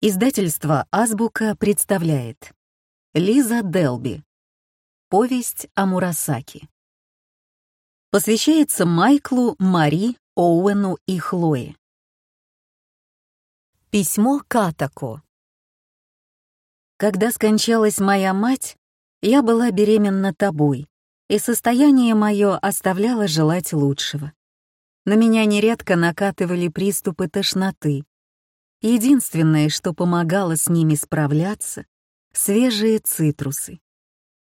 Издательство «Азбука» представляет Лиза Делби. Повесть о Мурасаки. Посвящается Майклу, Мари, Оуэну и Хлое. Письмо Катако. Когда скончалась моя мать, я была беременна тобой, и состояние мое оставляло желать лучшего. На меня нередко накатывали приступы тошноты, Единственное, что помогало с ними справляться — свежие цитрусы.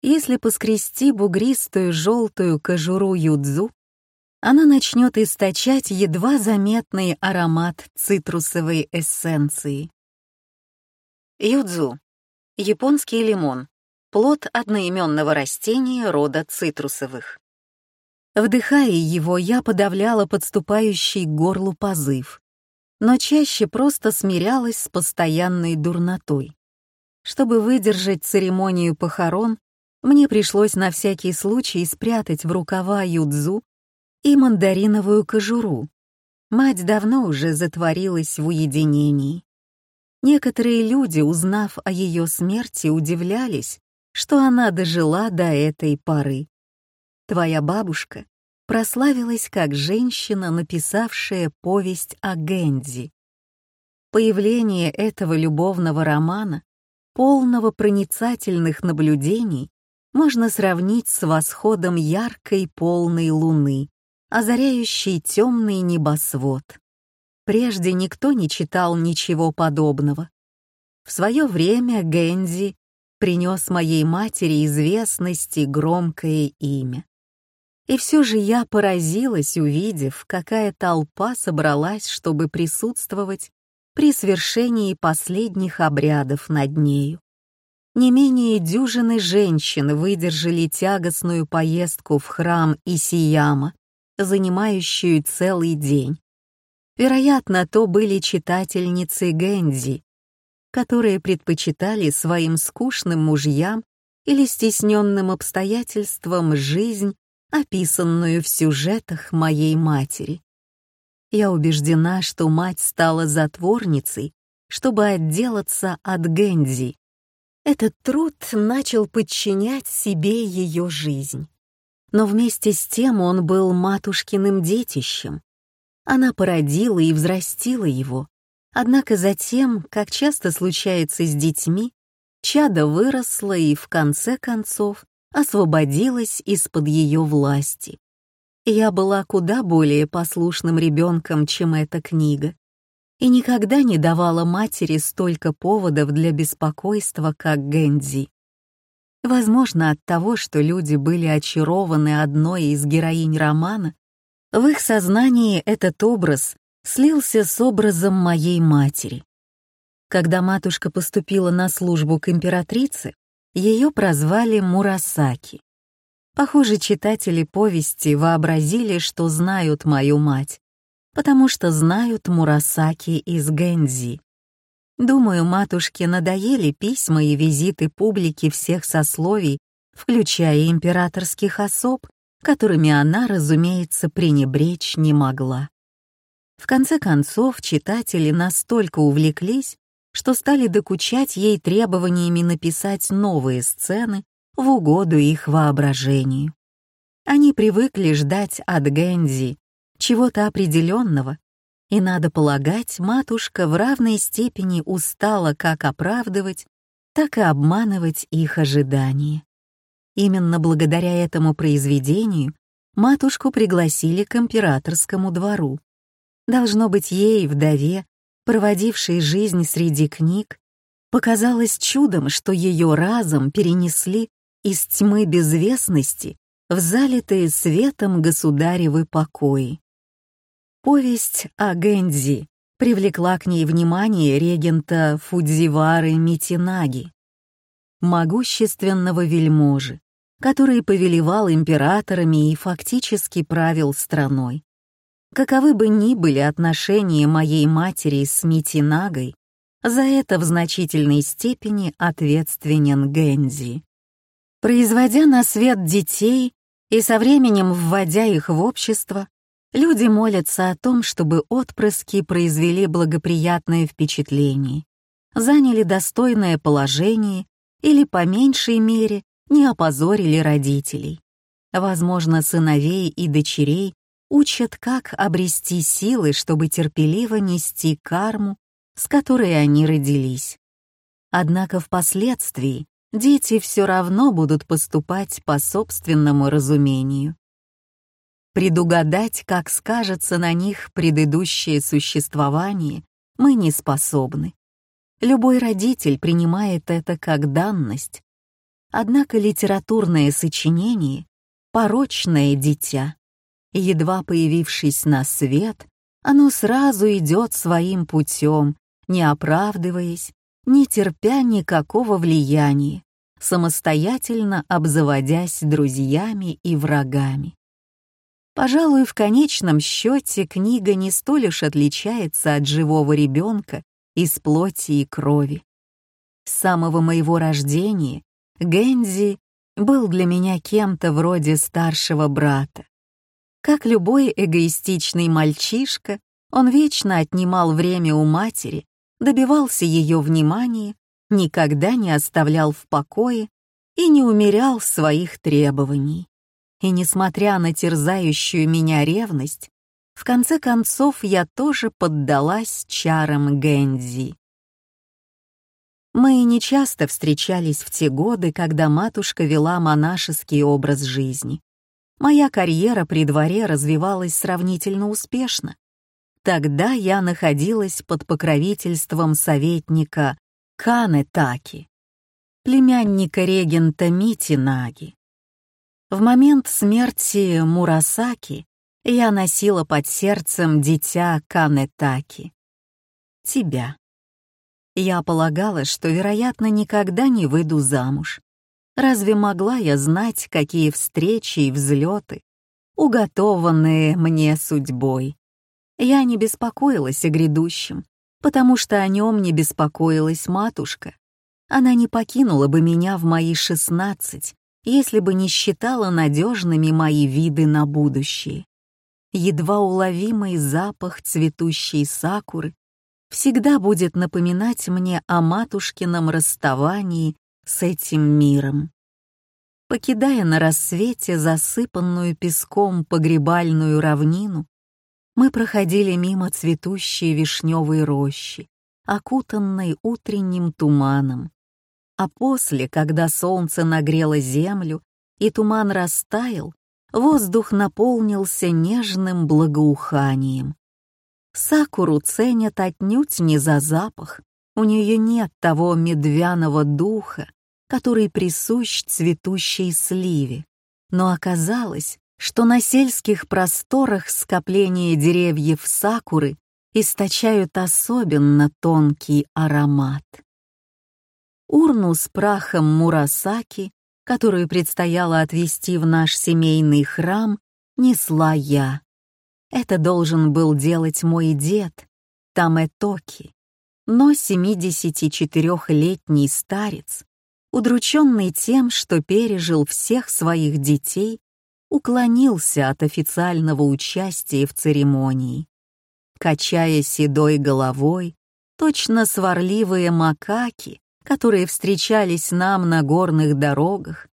Если поскрести бугристую желтую кожуру юдзу, она начнет источать едва заметный аромат цитрусовой эссенции. Юдзу — японский лимон, плод одноименного растения рода цитрусовых. Вдыхая его, я подавляла подступающий к горлу позыв но чаще просто смирялась с постоянной дурнотой. Чтобы выдержать церемонию похорон, мне пришлось на всякий случай спрятать в рукава юдзу и мандариновую кожуру. Мать давно уже затворилась в уединении. Некоторые люди, узнав о ее смерти, удивлялись, что она дожила до этой поры. Твоя бабушка прославилась как женщина, написавшая повесть о Гэнди. Появление этого любовного романа, полного проницательных наблюдений, можно сравнить с восходом яркой полной луны, озаряющей темный небосвод. Прежде никто не читал ничего подобного. В свое время Гэнди принес моей матери известность и громкое имя. И все же я поразилась, увидев, какая толпа собралась, чтобы присутствовать при свершении последних обрядов над нею. Не менее дюжины женщин выдержали тягостную поездку в храм Исияма, занимающую целый день. Вероятно, то были читательницы Гэнзи, которые предпочитали своим скучным мужьям или стесненным обстоятельствам жизнь описанную в сюжетах моей матери. Я убеждена, что мать стала затворницей, чтобы отделаться от Гэнзи. Этот труд начал подчинять себе ее жизнь. Но вместе с тем он был матушкиным детищем. Она породила и взрастила его. Однако затем, как часто случается с детьми, чадо выросло и, в конце концов, освободилась из-под ее власти. Я была куда более послушным ребенком, чем эта книга, и никогда не давала матери столько поводов для беспокойства, как Гэнди. Возможно, от того, что люди были очарованы одной из героинь романа, в их сознании этот образ слился с образом моей матери. Когда матушка поступила на службу к императрице, ее прозвали Мурасаки. Похоже, читатели повести вообразили, что знают мою мать, потому что знают Мурасаки из Гэнзи. Думаю, матушке надоели письма и визиты публики всех сословий, включая императорских особ, которыми она, разумеется, пренебречь не могла. В конце концов, читатели настолько увлеклись, что стали докучать ей требованиями написать новые сцены в угоду их воображению. Они привыкли ждать от Гэнзи чего-то определенного, и, надо полагать, матушка в равной степени устала как оправдывать, так и обманывать их ожидания. Именно благодаря этому произведению матушку пригласили к императорскому двору. Должно быть, ей, вдове, проводившей жизнь среди книг, показалось чудом, что ее разом перенесли из тьмы безвестности в залитые светом государевы покои. Повесть о Гэнзи привлекла к ней внимание регента Фудзивары Митинаги, могущественного вельможи, который повелевал императорами и фактически правил страной. Каковы бы ни были отношения моей матери с Митинагой, за это в значительной степени ответственен Гэнзи. Производя на свет детей и со временем вводя их в общество, люди молятся о том, чтобы отпрыски произвели благоприятное впечатление. заняли достойное положение или, по меньшей мере, не опозорили родителей. Возможно, сыновей и дочерей учат, как обрести силы, чтобы терпеливо нести карму, с которой они родились. Однако впоследствии дети все равно будут поступать по собственному разумению. Предугадать, как скажется на них предыдущее существование, мы не способны. Любой родитель принимает это как данность. Однако литературное сочинение — порочное дитя. Едва появившись на свет, оно сразу идет своим путем, не оправдываясь, не терпя никакого влияния, самостоятельно обзаводясь друзьями и врагами. Пожалуй, в конечном счете книга не столь уж отличается от живого ребенка из плоти и крови. С самого моего рождения Гензи был для меня кем-то вроде старшего брата. Как любой эгоистичный мальчишка, он вечно отнимал время у матери, добивался ее внимания, никогда не оставлял в покое и не умерял своих требований. И несмотря на терзающую меня ревность, в конце концов я тоже поддалась чарам Гэнзи. Мы не часто встречались в те годы, когда матушка вела монашеский образ жизни. Моя карьера при дворе развивалась сравнительно успешно. Тогда я находилась под покровительством советника Кане Таки, племянника регента Мити Наги. В момент смерти Мурасаки я носила под сердцем дитя Канетаки. Тебя. Я полагала, что, вероятно, никогда не выйду замуж. Разве могла я знать, какие встречи и взлеты, уготованные мне судьбой? Я не беспокоилась о грядущем, потому что о нем не беспокоилась матушка. Она не покинула бы меня в мои шестнадцать, если бы не считала надежными мои виды на будущее. Едва уловимый запах цветущей сакуры всегда будет напоминать мне о матушкином расставании с этим миром. Покидая на рассвете засыпанную песком погребальную равнину, мы проходили мимо цветущей вишневой рощи, окутанной утренним туманом, а после, когда солнце нагрело землю и туман растаял, воздух наполнился нежным благоуханием. Сакуру ценят отнюдь не за запах, у нее нет того медвяного духа, который присущ цветущей сливе. Но оказалось, что на сельских просторах скопления деревьев сакуры источают особенно тонкий аромат. Урну с прахом Мурасаки, которую предстояло отвезти в наш семейный храм, несла я. Это должен был делать мой дед, Таметоки, но 74-летний старец, удрученный тем, что пережил всех своих детей, уклонился от официального участия в церемонии. Качая седой головой, точно сварливые макаки, которые встречались нам на горных дорогах,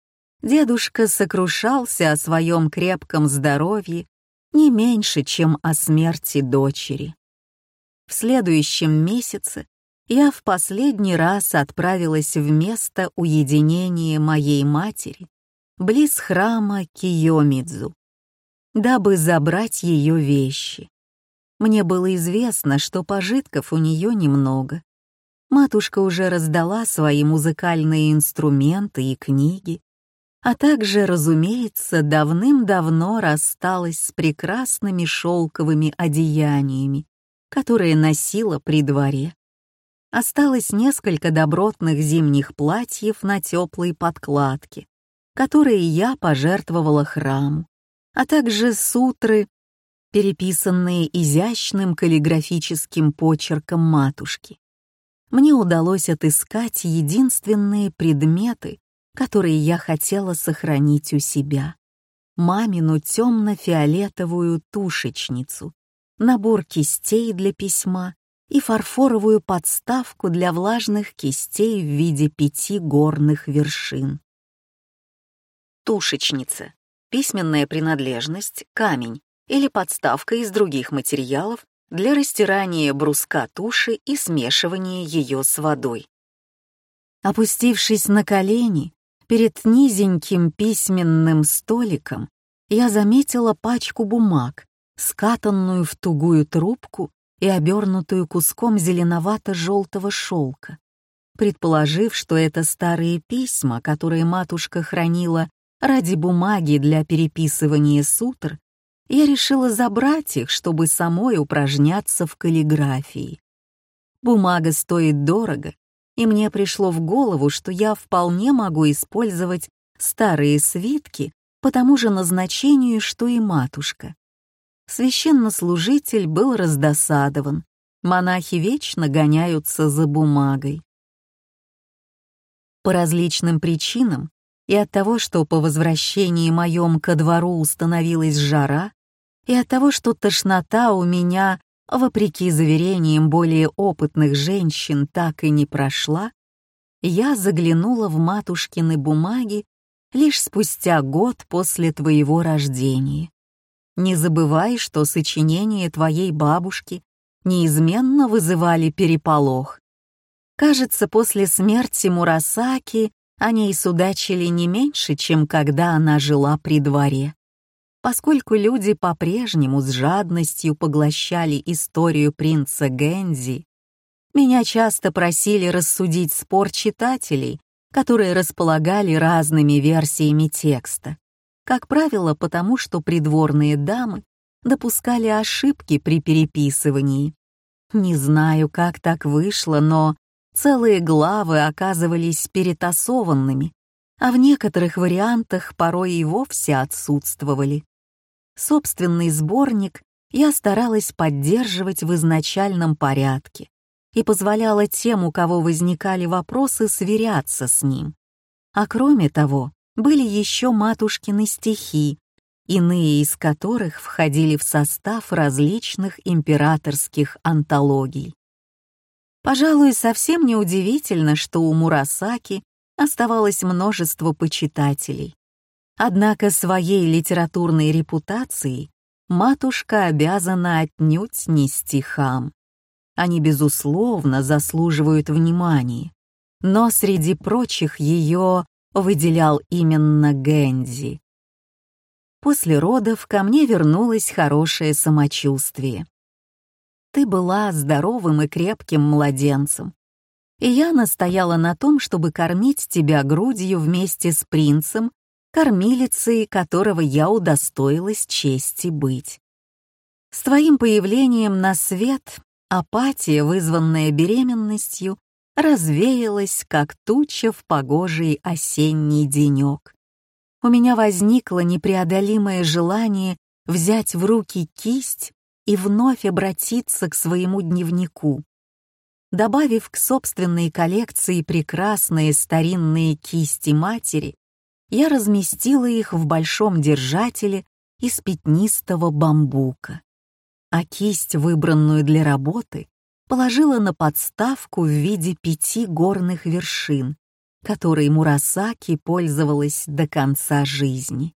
дедушка сокрушался о своем крепком здоровье не меньше, чем о смерти дочери. В следующем месяце я в последний раз отправилась в место уединения моей матери, близ храма Киомидзу, дабы забрать ее вещи. Мне было известно, что пожитков у нее немного, матушка уже раздала свои музыкальные инструменты и книги, а также, разумеется, давным-давно рассталась с прекрасными шелковыми одеяниями, которые носила при дворе. Осталось несколько добротных зимних платьев на теплой подкладке, которые я пожертвовала храму, а также сутры, переписанные изящным каллиграфическим почерком матушки мне удалось отыскать единственные предметы, которые я хотела сохранить у себя. Мамину темно-фиолетовую тушечницу, набор кистей для письма и фарфоровую подставку для влажных кистей в виде пяти горных вершин. Тушечница — письменная принадлежность, камень или подставка из других материалов для растирания бруска туши и смешивания ее с водой. Опустившись на колени перед низеньким письменным столиком, я заметила пачку бумаг, скатанную в тугую трубку и обернутую куском зеленовато-желтого шелка. Предположив, что это старые письма, которые матушка хранила ради бумаги для переписывания сутр, я решила забрать их, чтобы самой упражняться в каллиграфии. Бумага стоит дорого, и мне пришло в голову, что я вполне могу использовать старые свитки по тому же назначению, что и матушка. Священнослужитель был раздосадован. Монахи вечно гоняются за бумагой. По различным причинам и от того, что по возвращении моем ко двору установилась жара, и от того, что тошнота у меня, вопреки заверениям более опытных женщин, так и не прошла, я заглянула в матушкины бумаги лишь спустя год после твоего рождения. Не забывай, что сочинения твоей бабушки неизменно вызывали переполох. Кажется, после смерти Мурасаки они и судачили не меньше, чем когда она жила при дворе. Поскольку люди по-прежнему с жадностью поглощали историю принца Гэнзи, меня часто просили рассудить спор читателей, которые располагали разными версиями текста как правило, потому что придворные дамы допускали ошибки при переписывании. Не знаю, как так вышло, но целые главы оказывались перетасованными, а в некоторых вариантах порой и вовсе отсутствовали. Собственный сборник я старалась поддерживать в изначальном порядке и позволяла тем, у кого возникали вопросы, сверяться с ним. А кроме того, были еще матушкины стихи, иные из которых входили в состав различных императорских антологий. Пожалуй, совсем неудивительно, что у Мурасаки оставалось множество почитателей. Однако своей литературной репутацией матушка обязана отнюдь не стихам. Они, безусловно, заслуживают внимания, но среди прочих ее выделял именно Гэнзи. После родов ко мне вернулось хорошее самочувствие. Ты была здоровым и крепким младенцем, и я настояла на том, чтобы кормить тебя грудью вместе с принцем, кормилицей которого я удостоилась чести быть. С твоим появлением на свет апатия, вызванная беременностью, развеялась, как туча в погожий осенний денек. У меня возникло непреодолимое желание взять в руки кисть и вновь обратиться к своему дневнику. Добавив к собственной коллекции прекрасные старинные кисти матери, я разместила их в большом держателе из пятнистого бамбука. А кисть, выбранную для работы, положила на подставку в виде пяти горных вершин, которой Мурасаки пользовалась до конца жизни.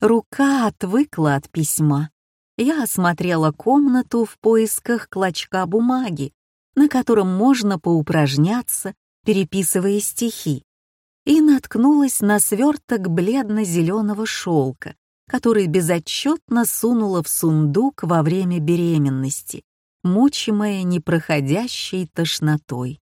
Рука отвыкла от письма. Я осмотрела комнату в поисках клочка бумаги, на котором можно поупражняться, переписывая стихи, и наткнулась на сверток бледно-зеленого шелка, который безотчетно сунула в сундук во время беременности мучимая непроходящей тошнотой.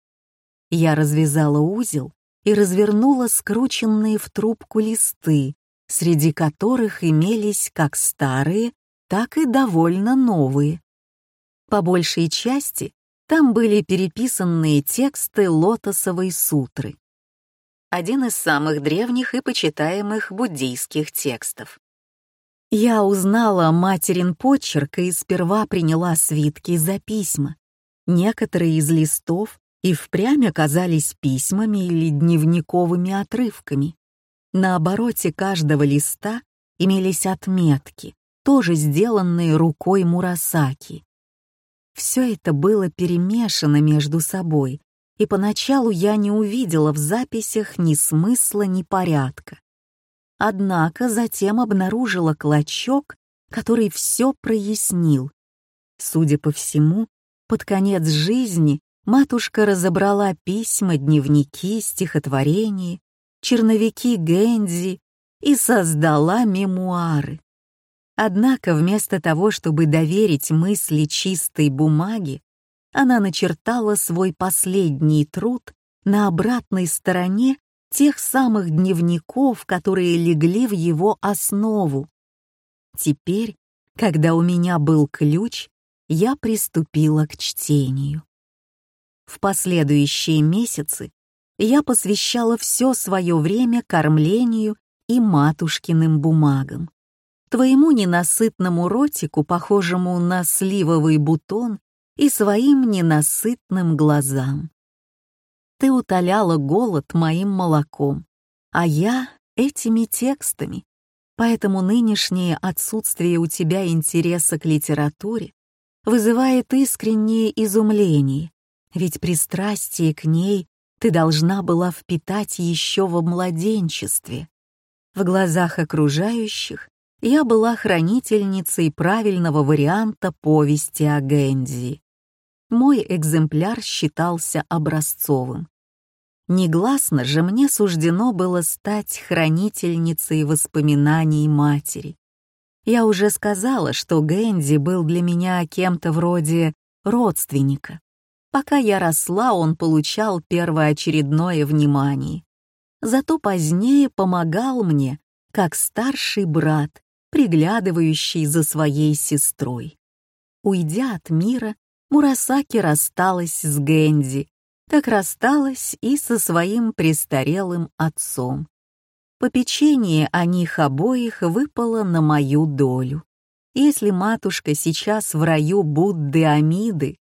Я развязала узел и развернула скрученные в трубку листы, среди которых имелись как старые, так и довольно новые. По большей части там были переписанные тексты лотосовой сутры. Один из самых древних и почитаемых буддийских текстов. Я узнала материн почерк и сперва приняла свитки за письма. Некоторые из листов и впрямь оказались письмами или дневниковыми отрывками. На обороте каждого листа имелись отметки, тоже сделанные рукой Мурасаки. Все это было перемешано между собой, и поначалу я не увидела в записях ни смысла, ни порядка. Однако затем обнаружила клочок, который все прояснил. Судя по всему, под конец жизни матушка разобрала письма, дневники, стихотворения, черновики Гэнзи и создала мемуары. Однако вместо того, чтобы доверить мысли чистой бумаге, она начертала свой последний труд на обратной стороне тех самых дневников, которые легли в его основу. Теперь, когда у меня был ключ, я приступила к чтению. В последующие месяцы я посвящала все свое время кормлению и матушкиным бумагам. Твоему ненасытному ротику, похожему на сливовый бутон, и своим ненасытным глазам. Ты утоляла голод моим молоком, а я — этими текстами, поэтому нынешнее отсутствие у тебя интереса к литературе вызывает искреннее изумление, ведь пристрастие к ней ты должна была впитать еще во младенчестве. В глазах окружающих я была хранительницей правильного варианта повести о Гэнди. Мой экземпляр считался образцовым. Негласно же мне суждено было стать хранительницей воспоминаний матери. Я уже сказала, что Гэнди был для меня кем-то вроде родственника. Пока я росла, он получал первоочередное внимание. Зато позднее помогал мне, как старший брат, приглядывающий за своей сестрой. Уйдя от мира, Мурасаки рассталась с Гэнди, как рассталась и со своим престарелым отцом. Попечение о них обоих выпало на мою долю. Если матушка сейчас в раю Будды Амиды,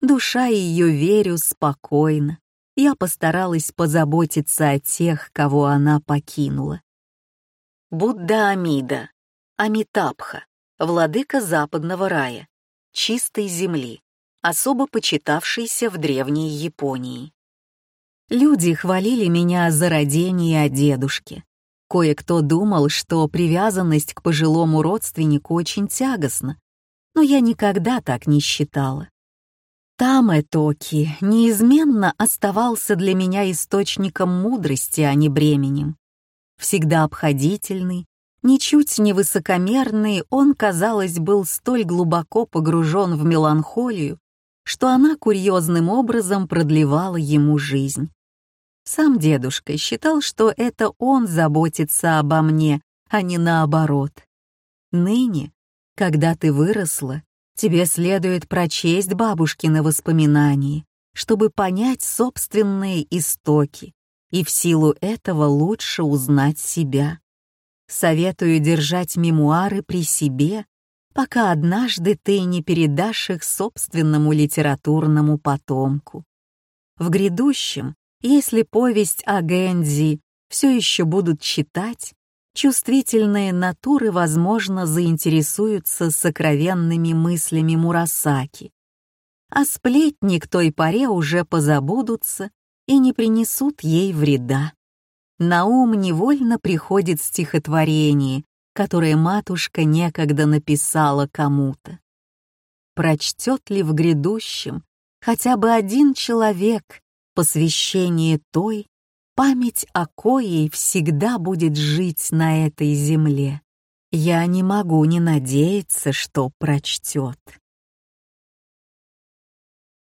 душа ее, верю, спокойна. Я постаралась позаботиться о тех, кого она покинула. Будда Амида, Амитабха, владыка западного рая, чистой земли, особо почитавшийся в древней Японии. Люди хвалили меня за родение о дедушке. Кое-кто думал, что привязанность к пожилому родственнику очень тягостна, но я никогда так не считала. Таме Токи неизменно оставался для меня источником мудрости, а не бременем. Всегда обходительный, ничуть не высокомерный, он, казалось, был столь глубоко погружен в меланхолию, что она курьезным образом продлевала ему жизнь. Сам дедушка считал, что это он заботится обо мне, а не наоборот. Ныне, когда ты выросла, тебе следует прочесть бабушкины воспоминания, чтобы понять собственные истоки и в силу этого лучше узнать себя. Советую держать мемуары при себе пока однажды ты не передашь их собственному литературному потомку. В грядущем, если повесть о Гэнзи все еще будут читать, чувствительные натуры, возможно, заинтересуются сокровенными мыслями Мурасаки, а сплетни к той поре уже позабудутся и не принесут ей вреда. На ум невольно приходит стихотворение, которое матушка некогда написала кому-то. Прочтет ли в грядущем хотя бы один человек посвящение той, память о коей всегда будет жить на этой земле? Я не могу не надеяться, что прочтет.